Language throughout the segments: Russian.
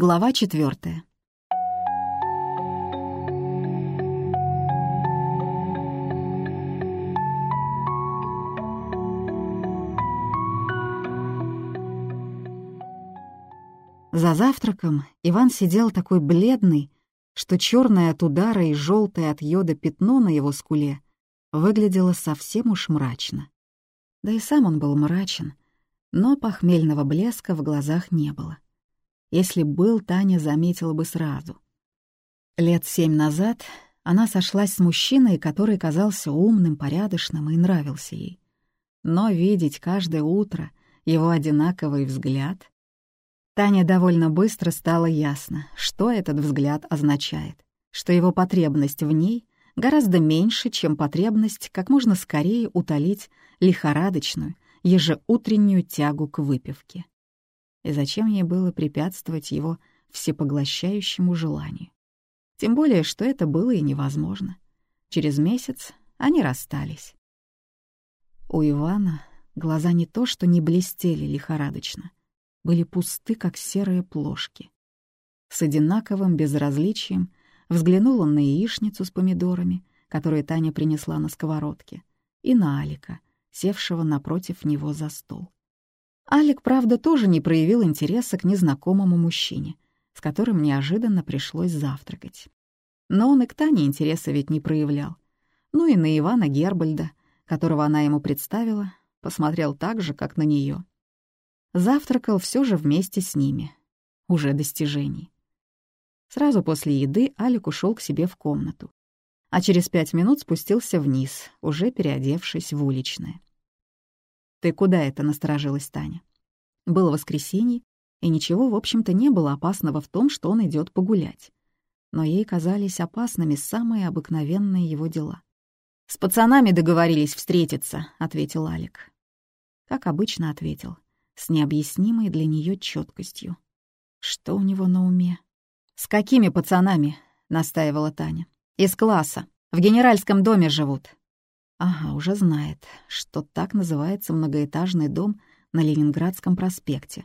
Глава четвертая. За завтраком Иван сидел такой бледный, что черное от удара и желтое от йода пятно на его скуле выглядело совсем уж мрачно. Да и сам он был мрачен, но похмельного блеска в глазах не было. Если был, Таня заметила бы сразу. Лет семь назад она сошлась с мужчиной, который казался умным, порядочным и нравился ей. Но видеть каждое утро его одинаковый взгляд... Таня довольно быстро стало ясно, что этот взгляд означает, что его потребность в ней гораздо меньше, чем потребность как можно скорее утолить лихорадочную, ежеутреннюю тягу к выпивке. И зачем ей было препятствовать его всепоглощающему желанию? Тем более, что это было и невозможно. Через месяц они расстались. У Ивана глаза не то что не блестели лихорадочно, были пусты, как серые плошки. С одинаковым безразличием взглянул он на яичницу с помидорами, которую Таня принесла на сковородке, и на Алика, севшего напротив него за стол. Алик, правда, тоже не проявил интереса к незнакомому мужчине, с которым неожиданно пришлось завтракать. Но он и к Тане интереса ведь не проявлял. Ну и на Ивана Гербальда, которого она ему представила, посмотрел так же, как на нее. Завтракал все же вместе с ними. Уже достижений. Сразу после еды Алик ушел к себе в комнату, а через пять минут спустился вниз, уже переодевшись в уличное. «Ты куда это?» — насторожилась Таня. Было воскресенье, и ничего, в общем-то, не было опасного в том, что он идет погулять. Но ей казались опасными самые обыкновенные его дела. «С пацанами договорились встретиться», — ответил Алик. Как обычно ответил, с необъяснимой для нее четкостью. Что у него на уме? «С какими пацанами?» — настаивала Таня. «Из класса. В генеральском доме живут. Ага, уже знает, что так называется многоэтажный дом на Ленинградском проспекте.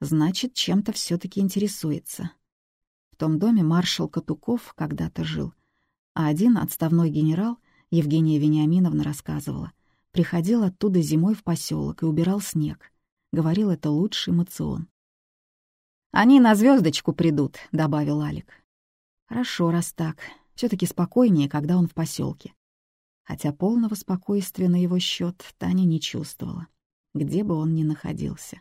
Значит, чем-то все таки интересуется. В том доме маршал Катуков когда-то жил, а один отставной генерал, Евгения Вениаминовна рассказывала, приходил оттуда зимой в поселок и убирал снег. Говорил, это лучший мацион. «Они на звездочку придут», — добавил Алик. «Хорошо, раз так. все таки спокойнее, когда он в поселке хотя полного спокойствия на его счет Таня не чувствовала, где бы он ни находился.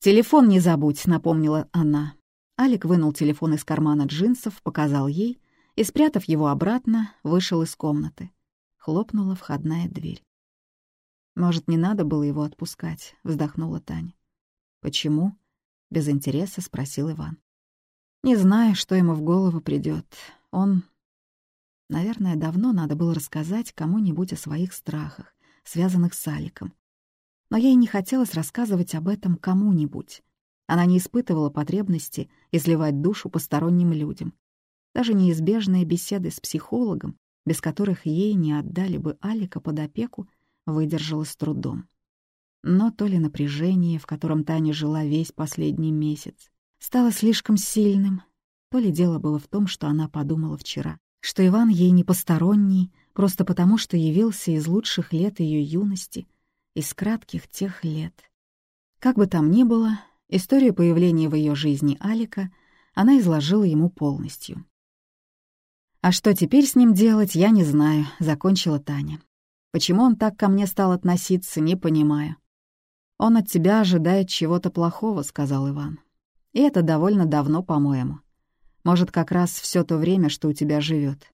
«Телефон не забудь», — напомнила она. Алик вынул телефон из кармана джинсов, показал ей и, спрятав его обратно, вышел из комнаты. Хлопнула входная дверь. «Может, не надо было его отпускать?» — вздохнула Таня. «Почему?» — без интереса спросил Иван. «Не знаю, что ему в голову придет. Он Наверное, давно надо было рассказать кому-нибудь о своих страхах, связанных с Аликом. Но ей не хотелось рассказывать об этом кому-нибудь. Она не испытывала потребности изливать душу посторонним людям. Даже неизбежные беседы с психологом, без которых ей не отдали бы Алика под опеку, выдержала с трудом. Но то ли напряжение, в котором Таня жила весь последний месяц, стало слишком сильным, то ли дело было в том, что она подумала вчера что Иван ей не посторонний, просто потому что явился из лучших лет ее юности, из кратких тех лет. Как бы там ни было, историю появления в ее жизни Алика она изложила ему полностью. «А что теперь с ним делать, я не знаю», — закончила Таня. «Почему он так ко мне стал относиться, не понимаю». «Он от тебя ожидает чего-то плохого», — сказал Иван. «И это довольно давно, по-моему. Может, как раз все то время, что у тебя живет.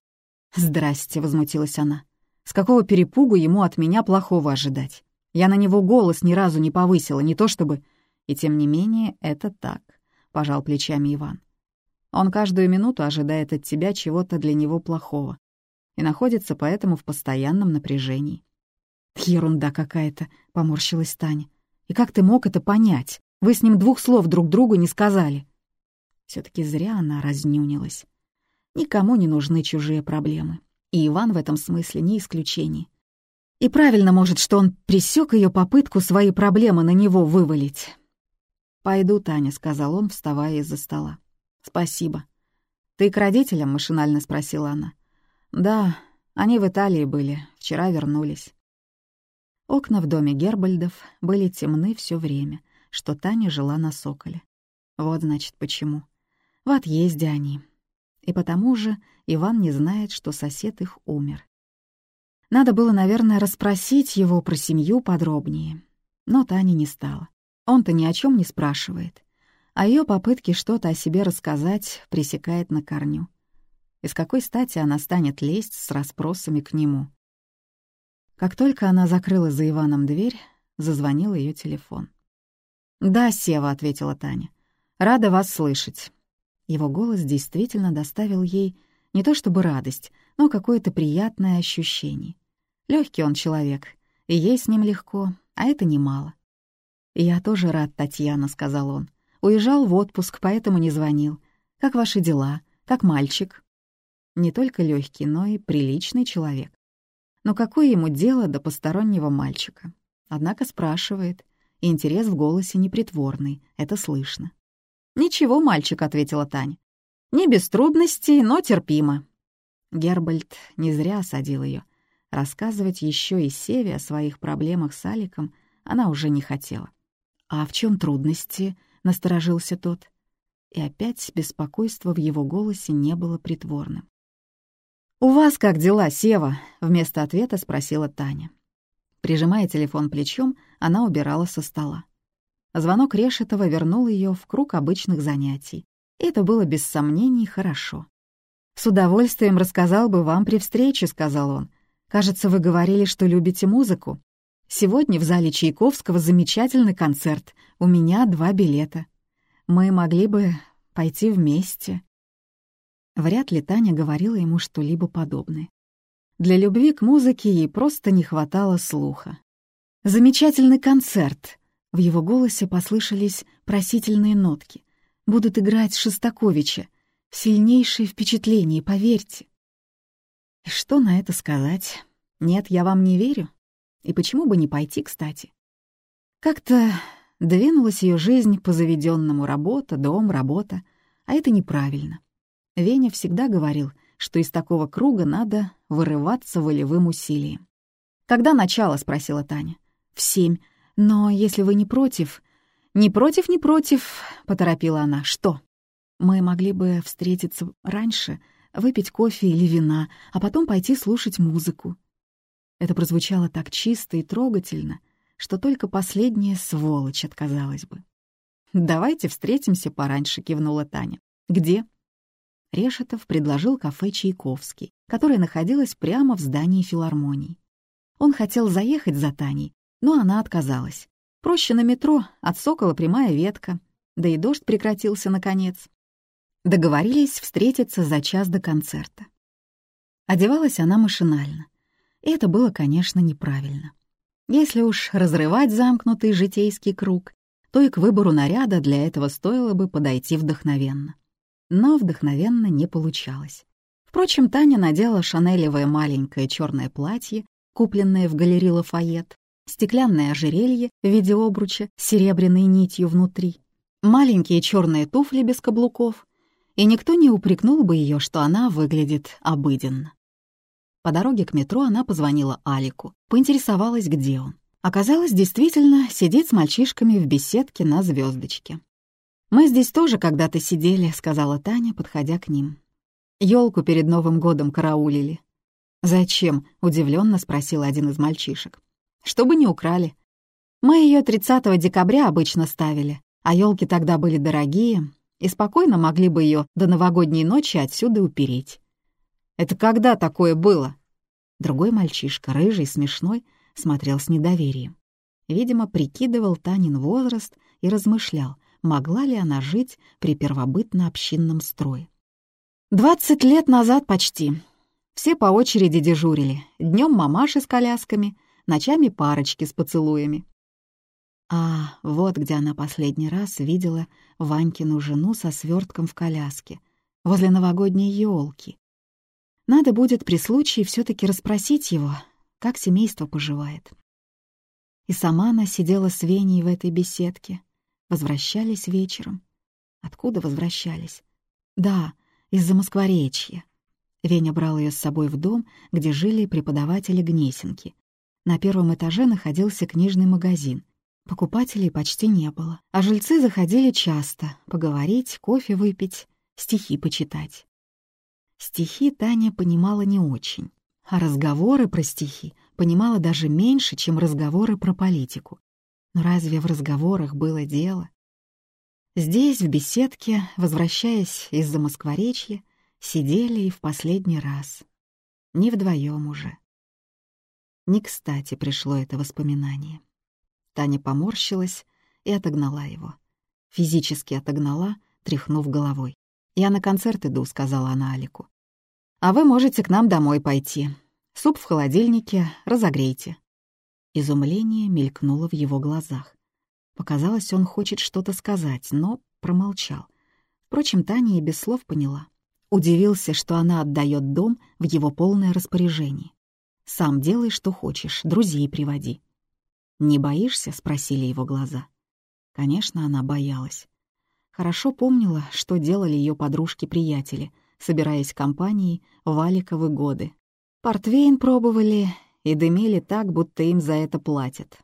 «Здрасте», — возмутилась она. «С какого перепугу ему от меня плохого ожидать? Я на него голос ни разу не повысила, не то чтобы...» «И тем не менее, это так», — пожал плечами Иван. «Он каждую минуту ожидает от тебя чего-то для него плохого и находится поэтому в постоянном напряжении». «Ерунда какая-то», — поморщилась Таня. «И как ты мог это понять? Вы с ним двух слов друг другу не сказали». Все таки зря она разнюнилась. Никому не нужны чужие проблемы. И Иван в этом смысле не исключение. И правильно, может, что он пресек ее попытку свои проблемы на него вывалить. «Пойду, Таня», — сказал он, вставая из-за стола. «Спасибо». «Ты к родителям?» — машинально спросила она. «Да, они в Италии были, вчера вернулись». Окна в доме Гербальдов были темны все время, что Таня жила на Соколе. Вот, значит, почему. В отъезде они. И потому же Иван не знает, что сосед их умер. Надо было, наверное, расспросить его про семью подробнее. Но Таня не стала. Он-то ни о чем не спрашивает. А ее попытки что-то о себе рассказать пресекает на корню. И с какой стати она станет лезть с расспросами к нему? Как только она закрыла за Иваном дверь, зазвонил ее телефон. «Да, Сева», — ответила Таня. «Рада вас слышать». Его голос действительно доставил ей не то чтобы радость, но какое-то приятное ощущение. Легкий он человек, и ей с ним легко, а это немало. «Я тоже рад, Татьяна», — сказал он. «Уезжал в отпуск, поэтому не звонил. Как ваши дела? Как мальчик?» Не только легкий, но и приличный человек. Но какое ему дело до постороннего мальчика? Однако спрашивает, и интерес в голосе непритворный, это слышно. «Ничего, мальчик», — ответила Таня. «Не без трудностей, но терпимо». Гербальд не зря осадил ее. Рассказывать еще и Севе о своих проблемах с Аликом она уже не хотела. «А в чем трудности?» — насторожился тот. И опять беспокойство в его голосе не было притворным. «У вас как дела, Сева?» — вместо ответа спросила Таня. Прижимая телефон плечом, она убирала со стола. Звонок Решетова вернул ее в круг обычных занятий. И это было без сомнений хорошо. «С удовольствием рассказал бы вам при встрече», — сказал он. «Кажется, вы говорили, что любите музыку. Сегодня в зале Чайковского замечательный концерт. У меня два билета. Мы могли бы пойти вместе». Вряд ли Таня говорила ему что-либо подобное. Для любви к музыке ей просто не хватало слуха. «Замечательный концерт!» В его голосе послышались просительные нотки. «Будут играть Шостаковича. Сильнейшее впечатление, поверьте». И что на это сказать? Нет, я вам не верю. И почему бы не пойти, кстати? Как-то двинулась ее жизнь по заведенному работа, дом, работа, а это неправильно. Веня всегда говорил, что из такого круга надо вырываться волевым усилием. «Когда начало?» — спросила Таня. «В семь. Но если вы не против...» «Не против, не против», — поторопила она. «Что?» «Мы могли бы встретиться раньше, выпить кофе или вина, а потом пойти слушать музыку». Это прозвучало так чисто и трогательно, что только последняя сволочь отказалась бы. «Давайте встретимся пораньше», — кивнула Таня. «Где?» Решетов предложил кафе «Чайковский», которое находилось прямо в здании филармонии. Он хотел заехать за Таней, но она отказалась. Проще на метро, от Сокола прямая ветка, да и дождь прекратился наконец. Договорились встретиться за час до концерта. Одевалась она машинально. И это было, конечно, неправильно. Если уж разрывать замкнутый житейский круг, то и к выбору наряда для этого стоило бы подойти вдохновенно. Но вдохновенно не получалось. Впрочем, Таня надела шанелевое маленькое черное платье, купленное в галерее Лафайет, стеклянное ожерелье в виде обруча с серебряной нитью внутри, маленькие черные туфли без каблуков, и никто не упрекнул бы ее, что она выглядит обыденно. По дороге к метро она позвонила Алику, поинтересовалась, где он. Оказалось, действительно, сидит с мальчишками в беседке на звездочке. «Мы здесь тоже когда-то сидели», — сказала Таня, подходя к ним. Елку перед Новым годом караулили. «Зачем?» — удивленно спросил один из мальчишек чтобы не украли. Мы ее 30 декабря обычно ставили, а елки тогда были дорогие, и спокойно могли бы ее до новогодней ночи отсюда упереть. Это когда такое было? Другой мальчишка, рыжий, смешной, смотрел с недоверием. Видимо, прикидывал Танин возраст и размышлял, могла ли она жить при первобытно-общинном строе. «Двадцать лет назад почти. Все по очереди дежурили. Днем мамаши с колясками, ночами парочки с поцелуями. А вот где она последний раз видела Ванькину жену со свертком в коляске, возле новогодней елки. Надо будет при случае все таки расспросить его, как семейство поживает. И сама она сидела с Веней в этой беседке. Возвращались вечером. Откуда возвращались? Да, из-за Москворечья. Веня брал ее с собой в дом, где жили преподаватели Гнесинки. На первом этаже находился книжный магазин. Покупателей почти не было, а жильцы заходили часто — поговорить, кофе выпить, стихи почитать. Стихи Таня понимала не очень, а разговоры про стихи понимала даже меньше, чем разговоры про политику. Но разве в разговорах было дело? Здесь, в беседке, возвращаясь из-за Москворечья, сидели и в последний раз. Не вдвоем уже. Не кстати пришло это воспоминание. Таня поморщилась и отогнала его. Физически отогнала, тряхнув головой. «Я на концерт иду», — сказала она Алику. «А вы можете к нам домой пойти. Суп в холодильнике, разогрейте». Изумление мелькнуло в его глазах. Показалось, он хочет что-то сказать, но промолчал. Впрочем, Таня и без слов поняла. Удивился, что она отдает дом в его полное распоряжение. «Сам делай, что хочешь, друзей приводи». «Не боишься?» — спросили его глаза. Конечно, она боялась. Хорошо помнила, что делали ее подружки-приятели, собираясь компанией в валиковы годы. Портвейн пробовали и дымили так, будто им за это платят.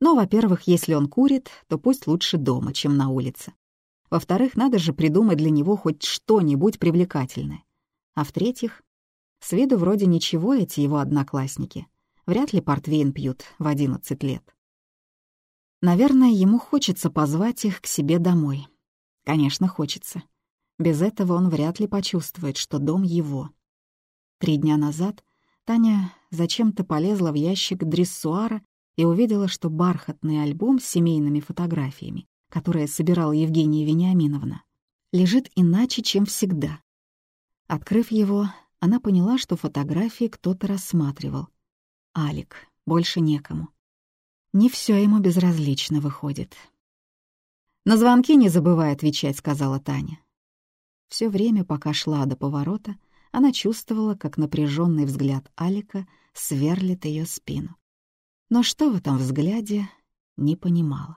Но, во-первых, если он курит, то пусть лучше дома, чем на улице. Во-вторых, надо же придумать для него хоть что-нибудь привлекательное. А в-третьих, с виду вроде ничего эти его одноклассники. Вряд ли портвейн пьют в 11 лет. Наверное, ему хочется позвать их к себе домой. Конечно, хочется. Без этого он вряд ли почувствует, что дом его. Три дня назад Таня зачем-то полезла в ящик дрессуара и увидела, что бархатный альбом с семейными фотографиями, который собирала Евгения Вениаминовна, лежит иначе, чем всегда. Открыв его, она поняла, что фотографии кто-то рассматривал. Алик, больше некому. Не все ему безразлично выходит. «На звонки не забывай отвечать», — сказала Таня. Все время, пока шла до поворота, она чувствовала, как напряженный взгляд Алика сверлит ее спину. Но что в этом взгляде, не понимала.